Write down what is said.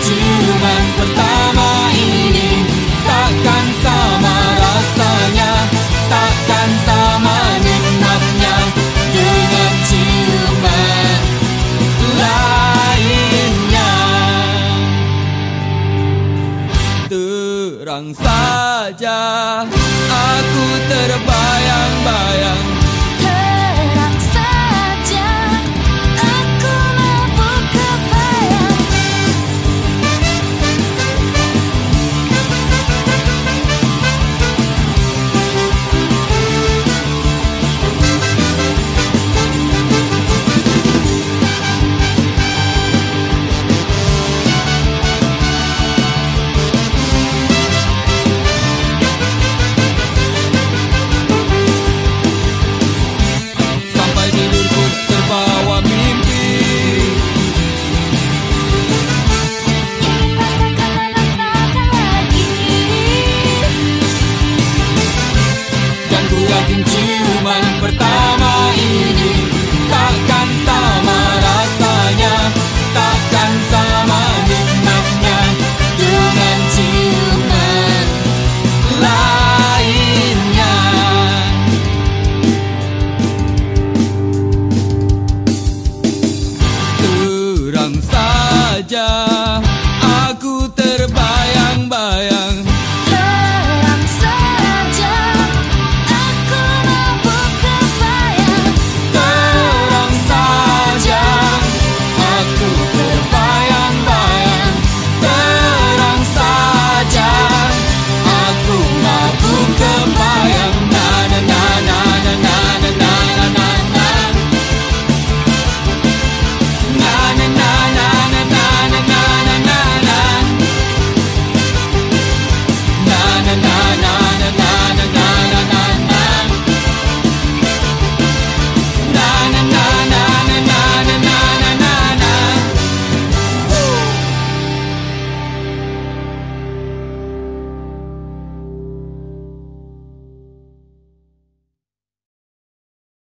ciuman pertama ini Takkan sama rasanya Takkan sama nikmatnya Dengan ciuman lainnya. Terang saja aku terbang